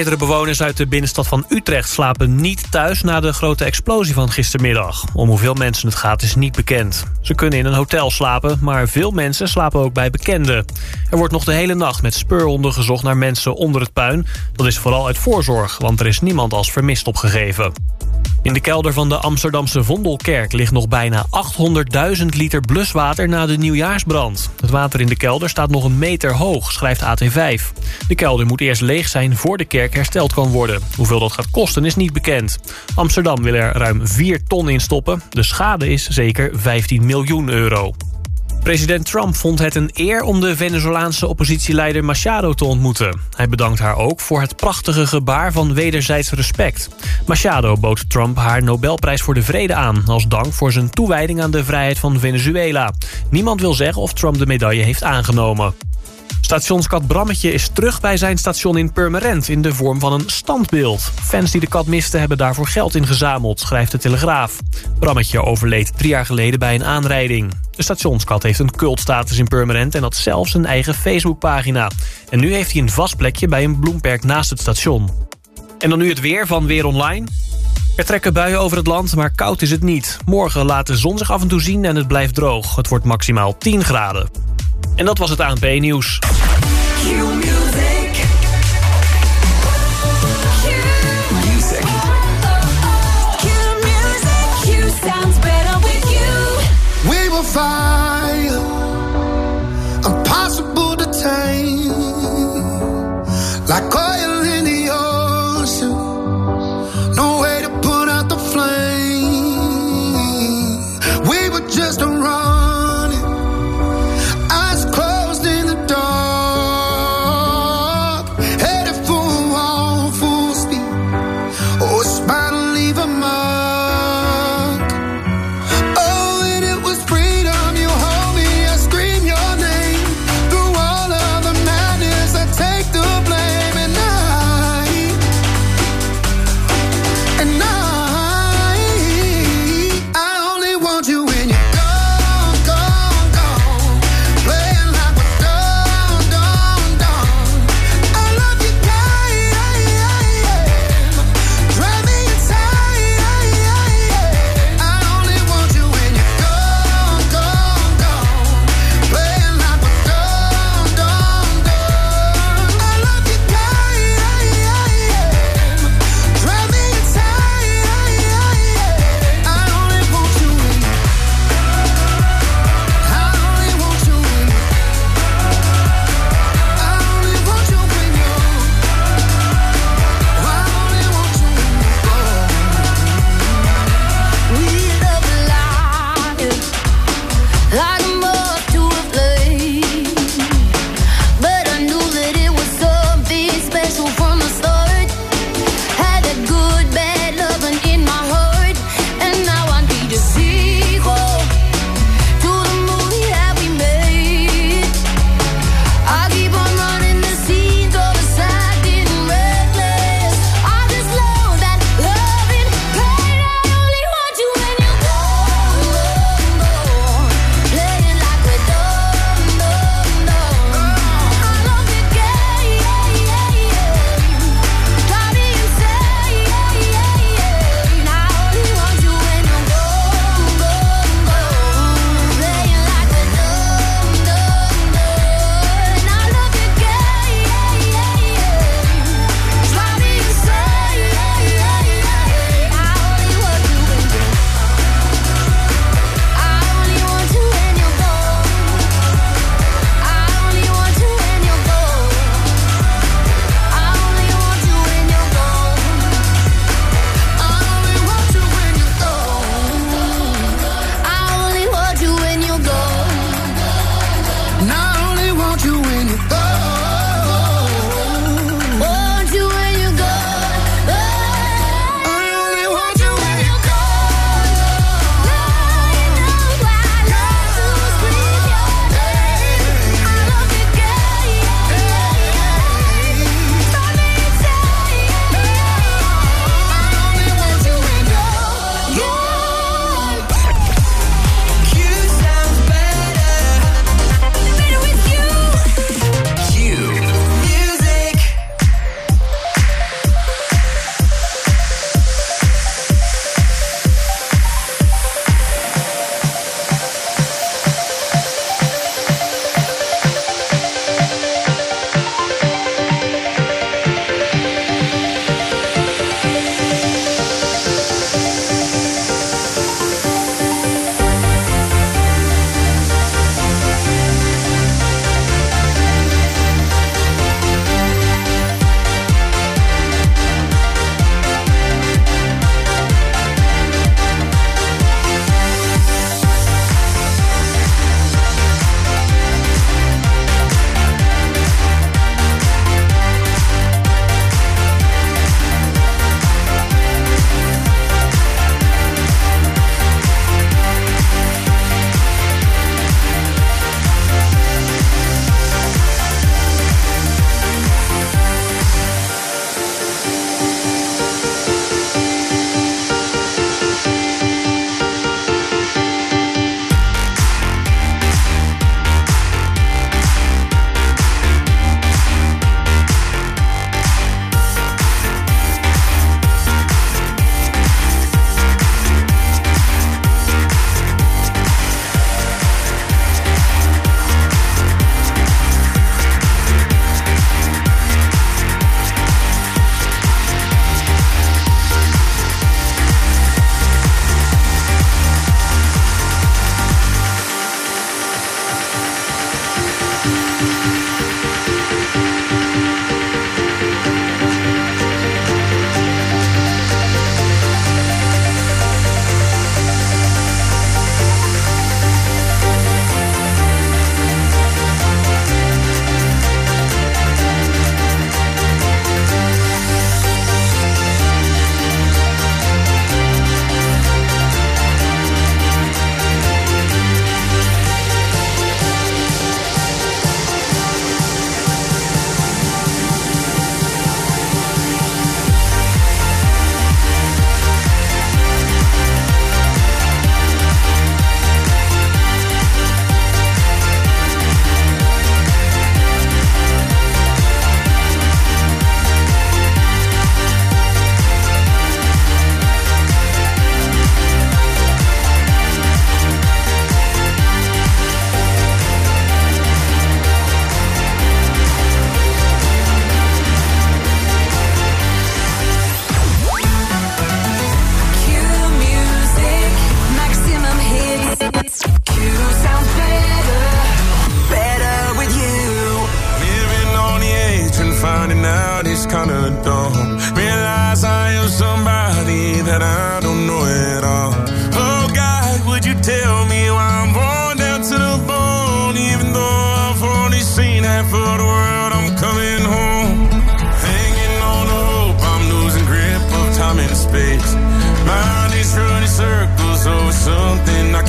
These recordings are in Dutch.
Meerdere bewoners uit de binnenstad van Utrecht slapen niet thuis... na de grote explosie van gistermiddag. Om hoeveel mensen het gaat is niet bekend. Ze kunnen in een hotel slapen, maar veel mensen slapen ook bij bekenden. Er wordt nog de hele nacht met speurhonden gezocht naar mensen onder het puin. Dat is vooral uit voorzorg, want er is niemand als vermist opgegeven. In de kelder van de Amsterdamse Vondelkerk ligt nog bijna 800.000 liter bluswater na de nieuwjaarsbrand. Het water in de kelder staat nog een meter hoog, schrijft AT5. De kelder moet eerst leeg zijn voor de kerk hersteld kan worden. Hoeveel dat gaat kosten is niet bekend. Amsterdam wil er ruim 4 ton in stoppen. De schade is zeker 15 miljoen euro. President Trump vond het een eer om de Venezolaanse oppositieleider Machado te ontmoeten. Hij bedankt haar ook voor het prachtige gebaar van wederzijds respect. Machado bood Trump haar Nobelprijs voor de Vrede aan... als dank voor zijn toewijding aan de vrijheid van Venezuela. Niemand wil zeggen of Trump de medaille heeft aangenomen. Stationskat Brammetje is terug bij zijn station in Purmerend... in de vorm van een standbeeld. Fans die de kat misten hebben daarvoor geld ingezameld, schrijft de Telegraaf. Brammetje overleed drie jaar geleden bij een aanrijding. De stationskat heeft een cultstatus in Purmerend... en had zelfs een eigen Facebookpagina. En nu heeft hij een vast plekje bij een bloemperk naast het station. En dan nu het weer van Weer Online... Er trekken buien over het land, maar koud is het niet. Morgen laat de zon zich af en toe zien en het blijft droog. Het wordt maximaal 10 graden. En dat was het ANP-nieuws. Fire, impossible to tame, like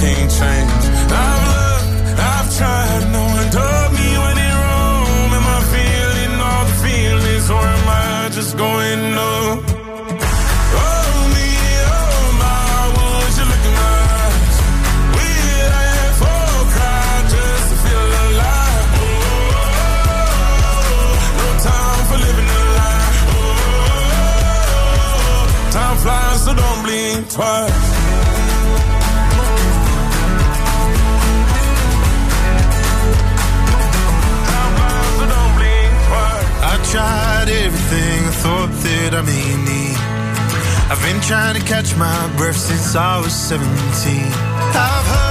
can't change. I've looked, I've tried, no one told me when it wrong. Am I feeling all the feelings, or am I just going up? Oh, me, oh, my, would I've been trying to catch my breath since I was 17. I've hurt,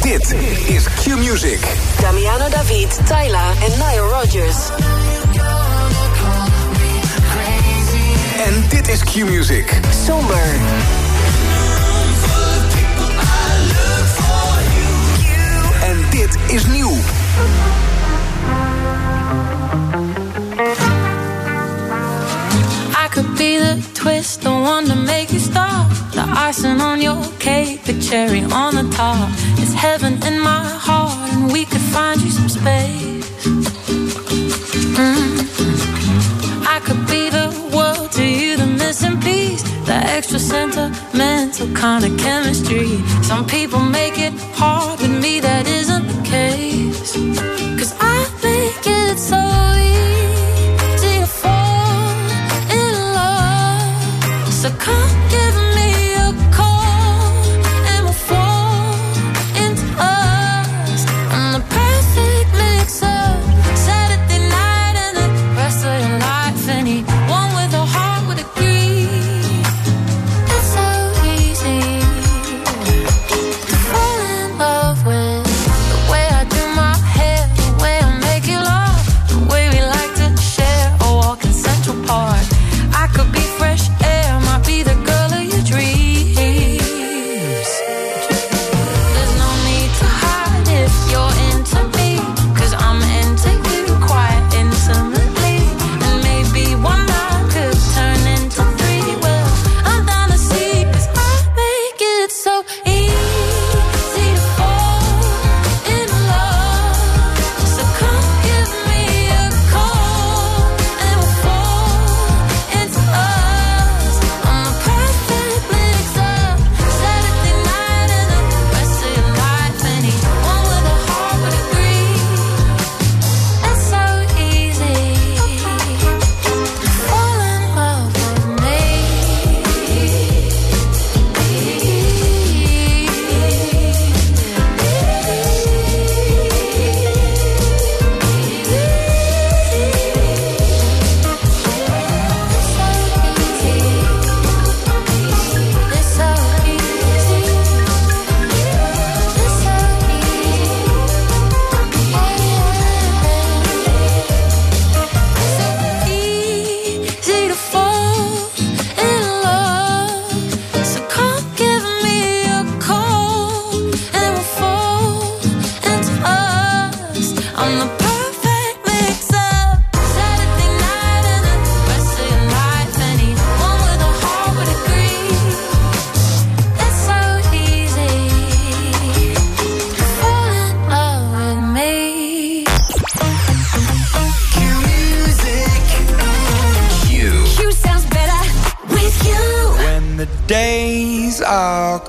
Dit is Q Music. Damiano David, Tyla en Nile Rodgers. En dit is Q Music. Somber. En dit is nieuw. I could be the twist, the one to make you stop. The icing on your cake, the cherry on the top. It's heaven in my heart, and we could find you some space. Mm. I could be the world to you, the missing piece, the extra sentimental kind of chemistry. Some people make it hard, with me that isn't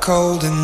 cold and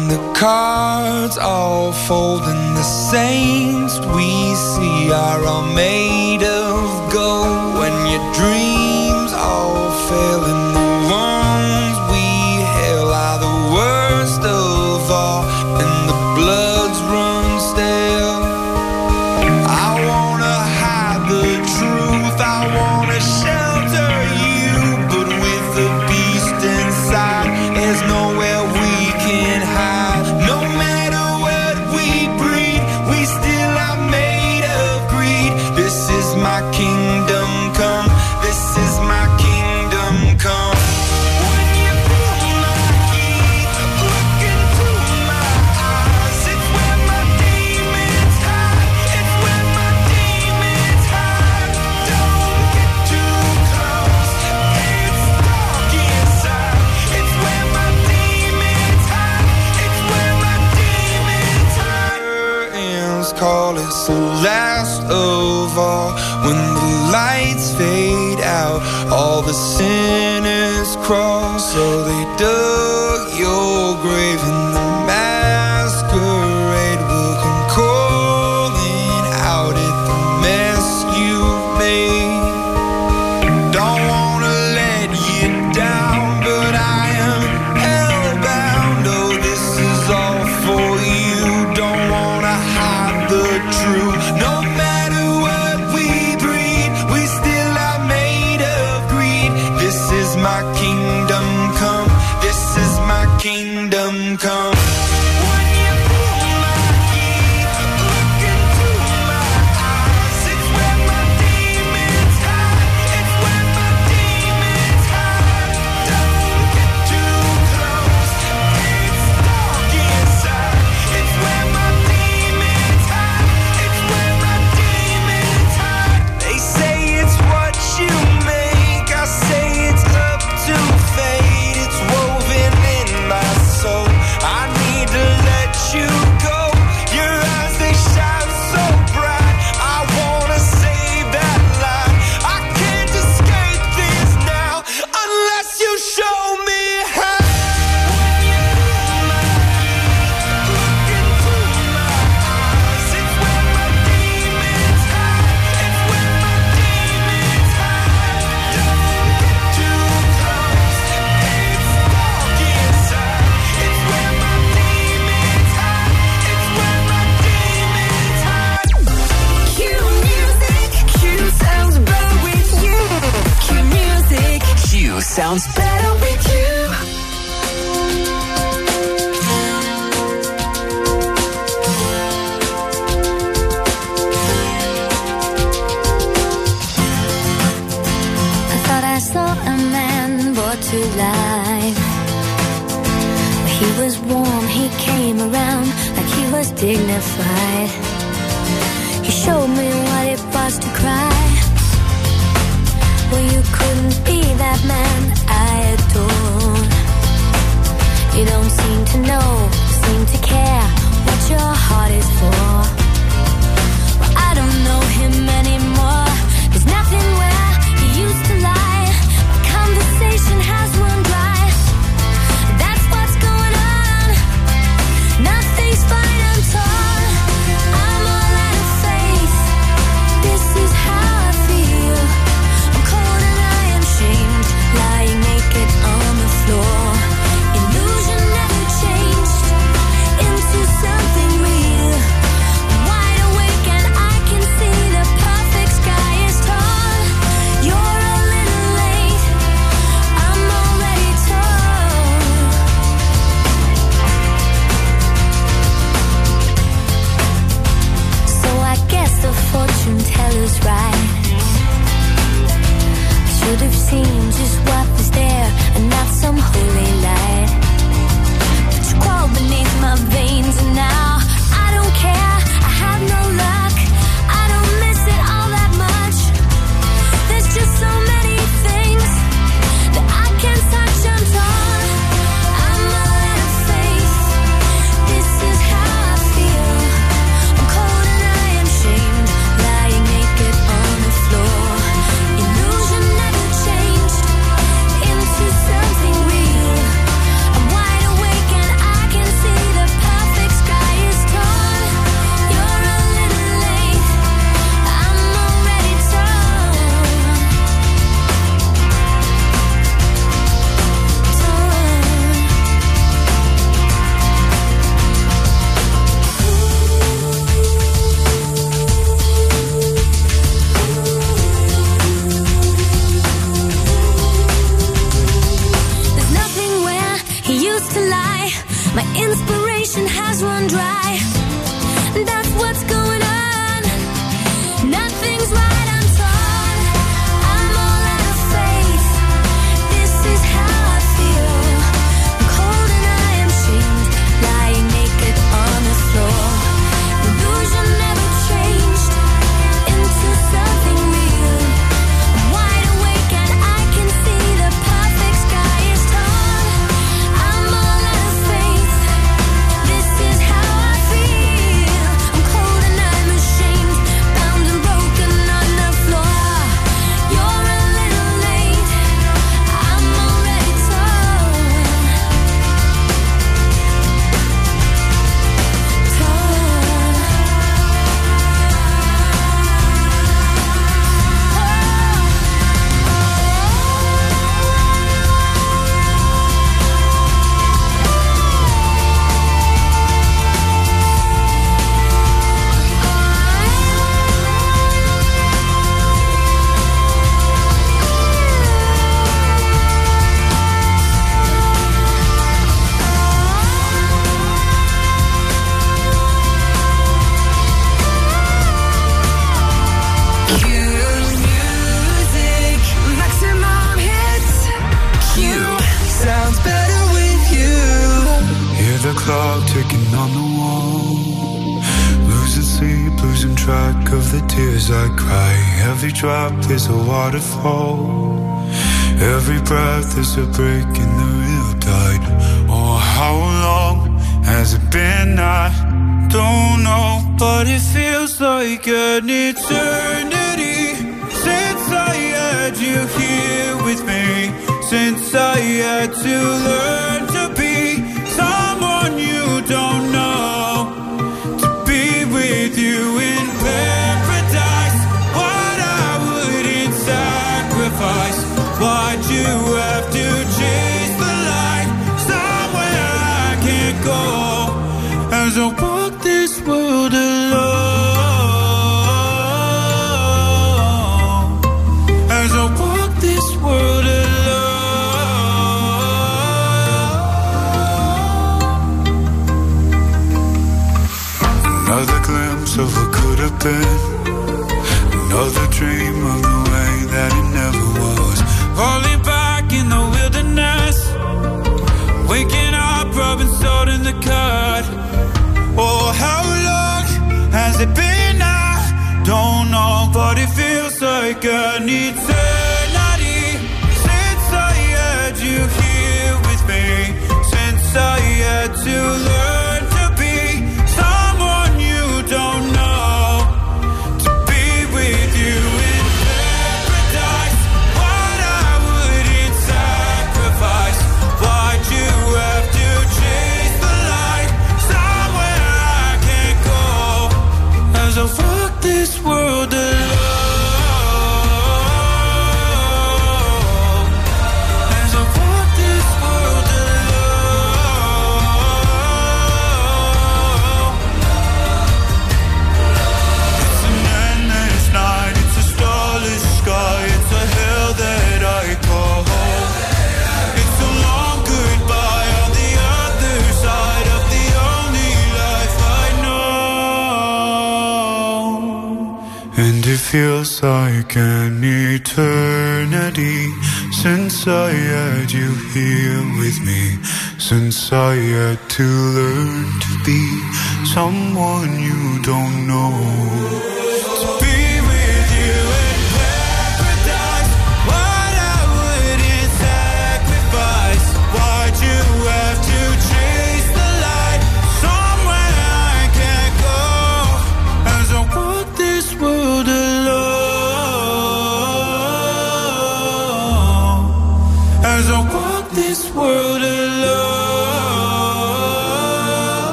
все ты.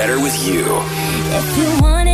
Better with you.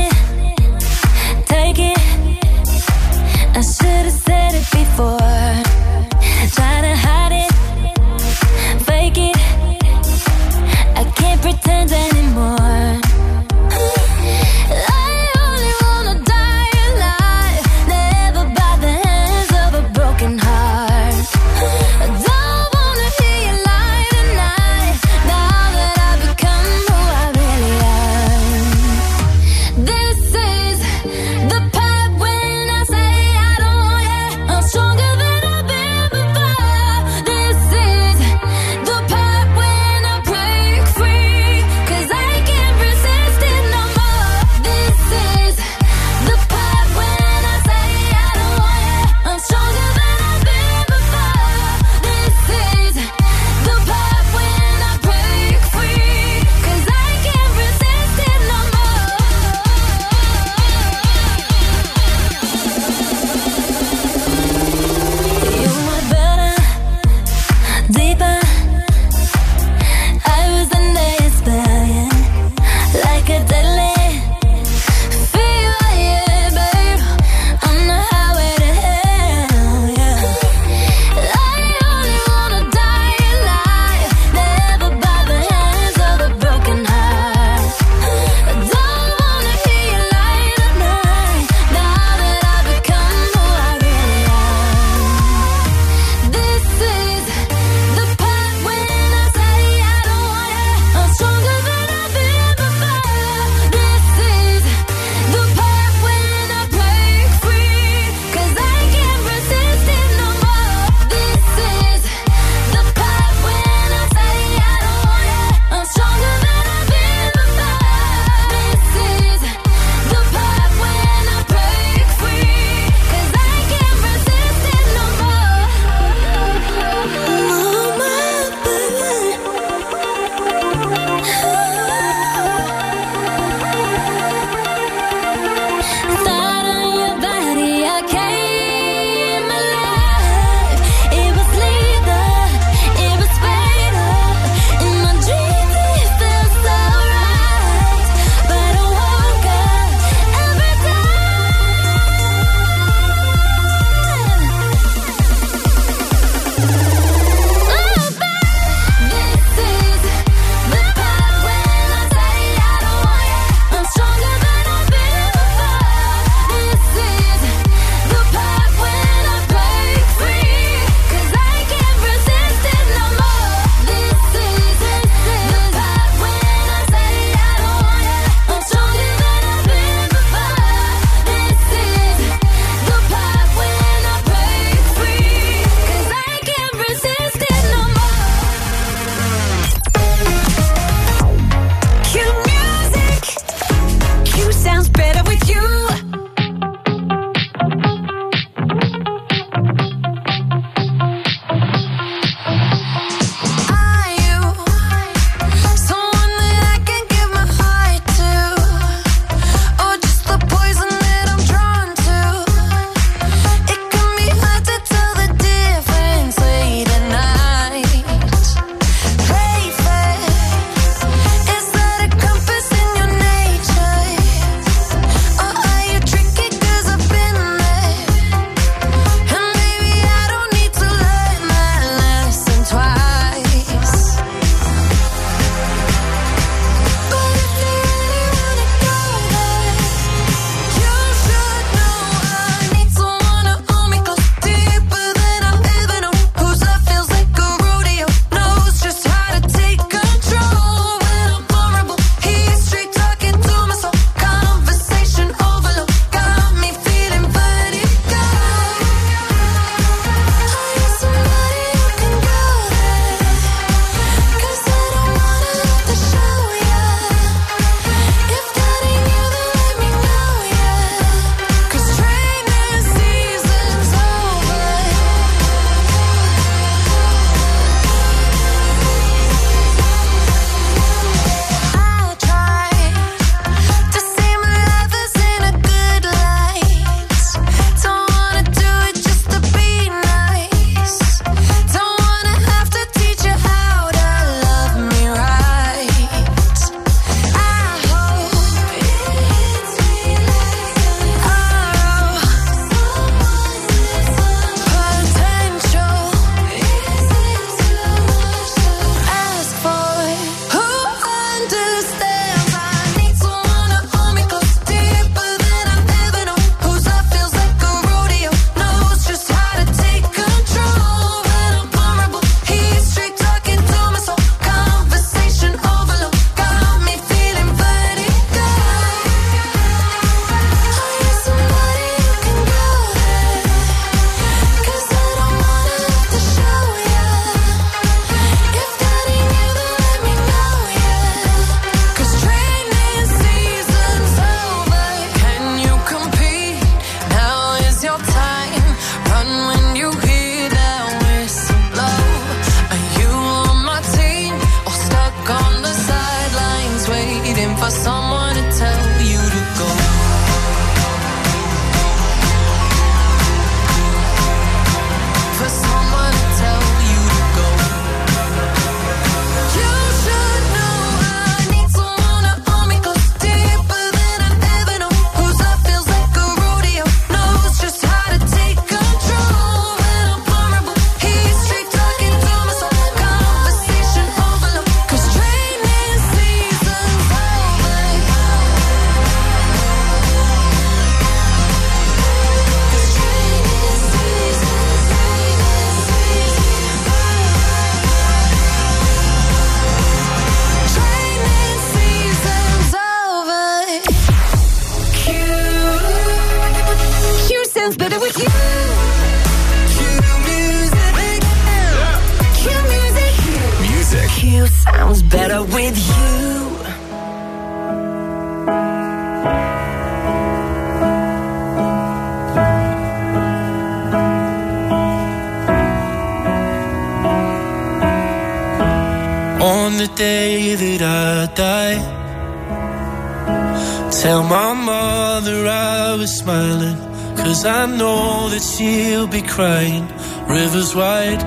Tell my mother I was smiling. Cause I know that she'll be crying rivers wide.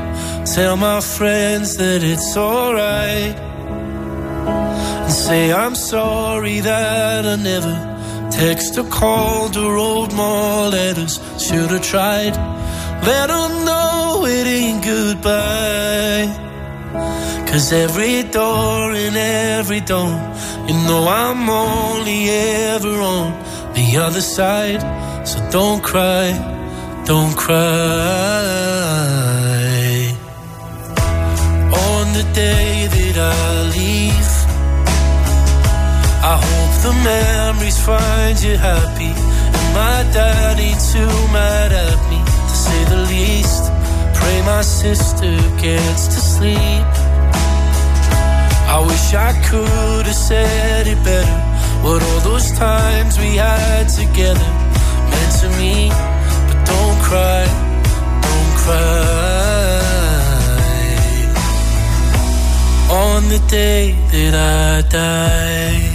Tell my friends that it's alright. And say I'm sorry that I never text or called or wrote more letters. Should have tried. Let them know it ain't goodbye. Cause every door and every door, you know I'm only ever on the other side. So don't cry, don't cry. On the day that I leave, I hope the memories find you happy. And my dad ain't too mad at me, to say the least. Pray my sister gets to sleep. I wish I could have said it better. What all those times we had together meant to me. But don't cry, don't cry. On the day that I die.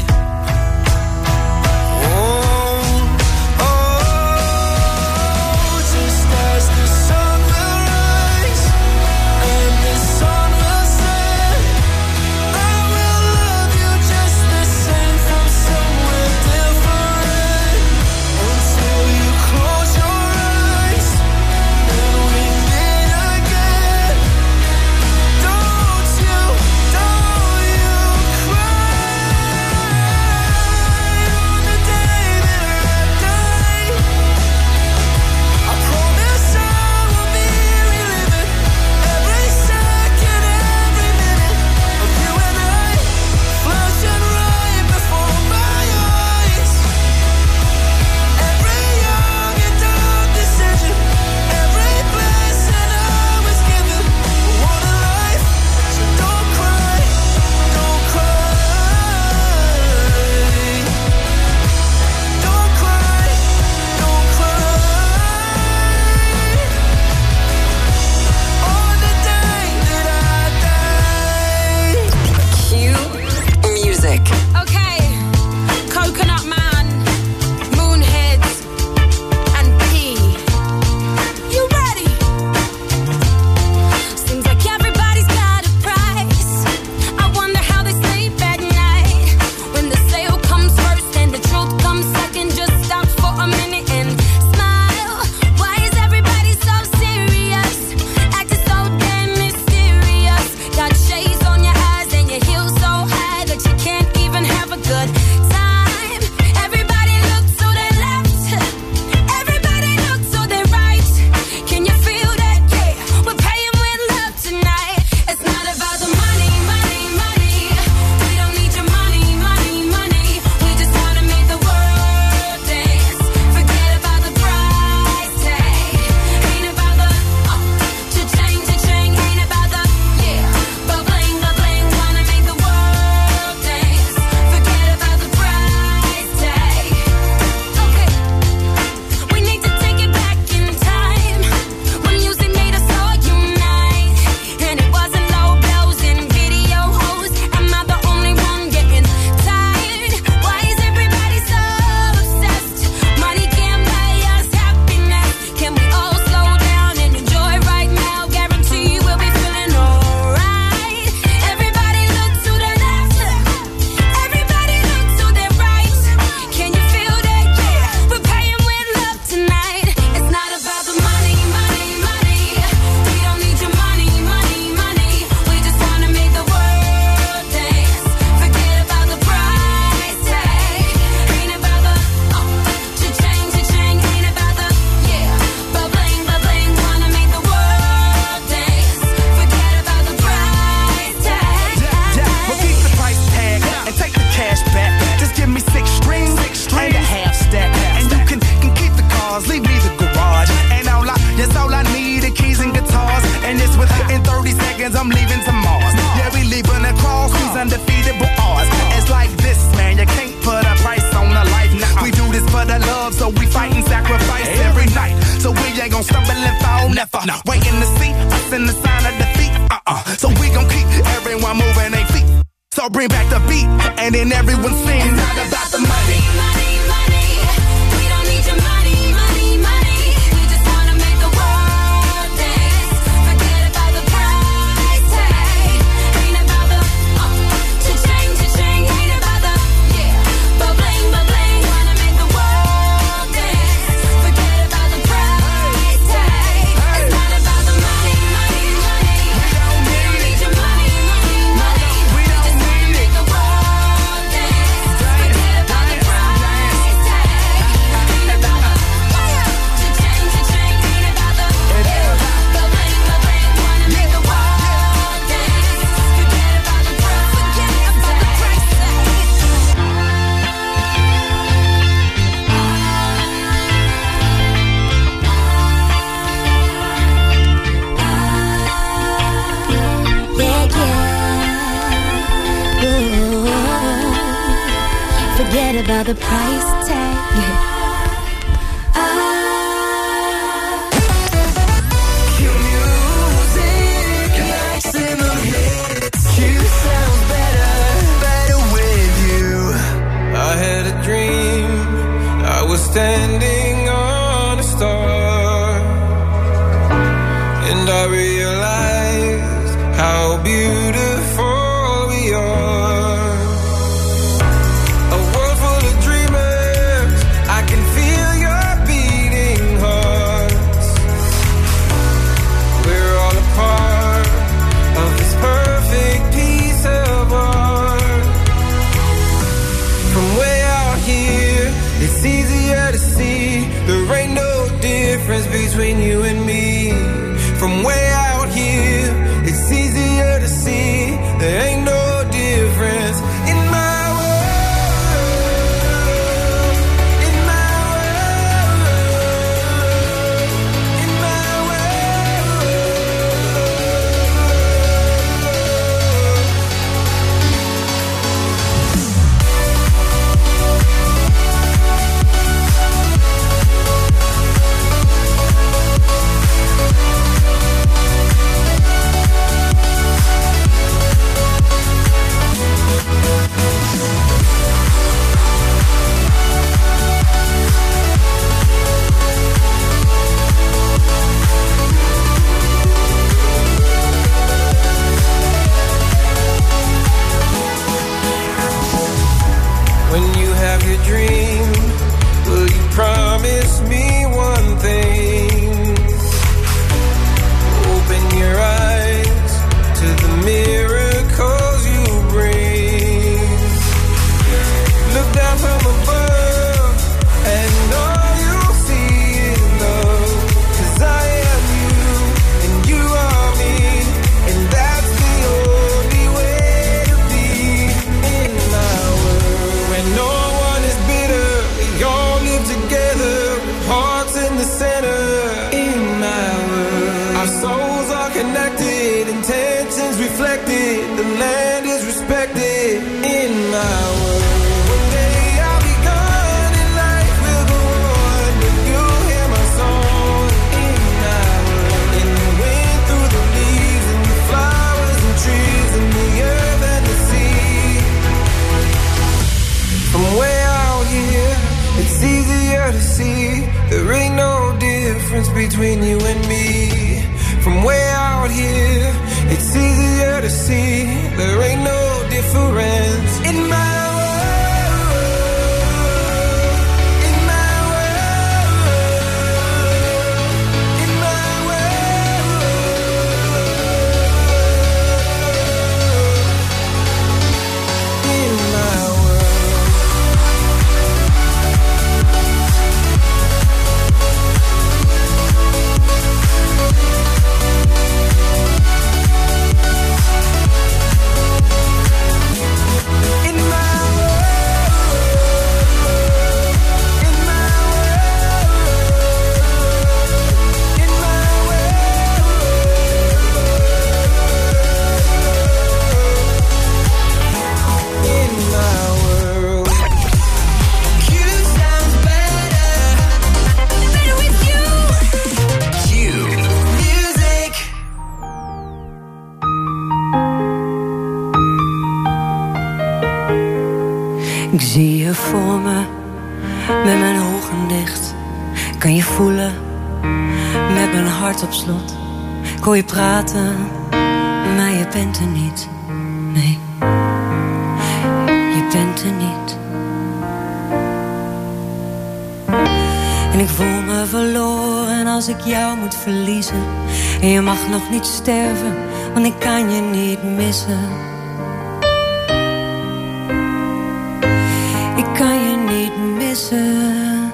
Ik kan je niet missen.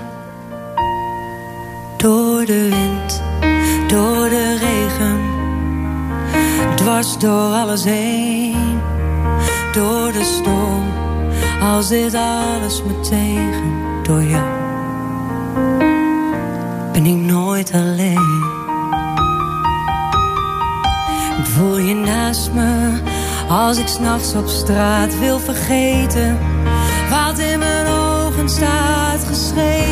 Door de wind, door de regen, dwars door alles heen. Door de storm, als dit alles me tegen. Door jou ben ik nooit alleen. Ik voel je naast me als ik s'nachts op straat wil vergeten Wat in mijn ogen staat geschreven.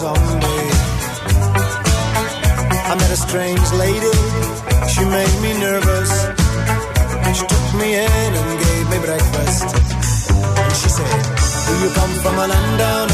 zombie. I met a strange lady, she made me nervous. She took me in and gave me breakfast. And she said, Do you come from a land down?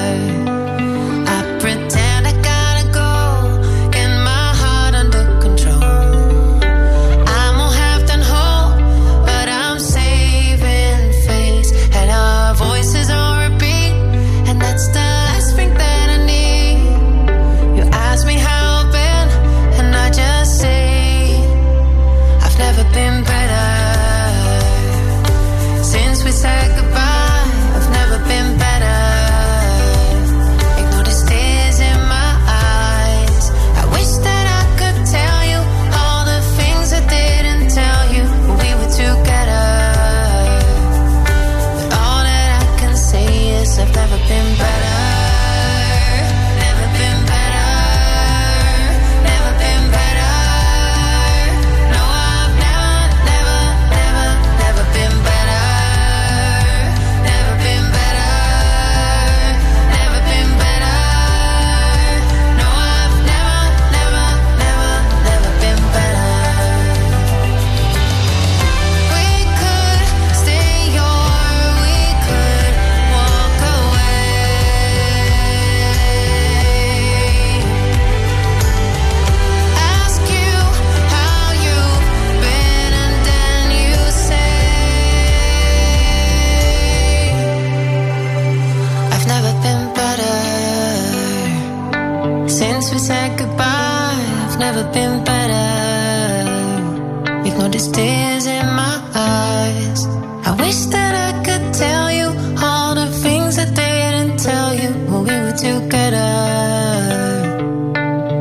Ignore the tears in my eyes. I wish that I could tell you all the things that they didn't tell you when we were together.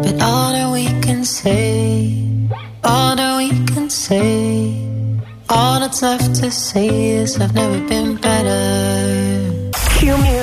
But all that we can say, all that we can say, all that's left to say is I've never been better. Cue me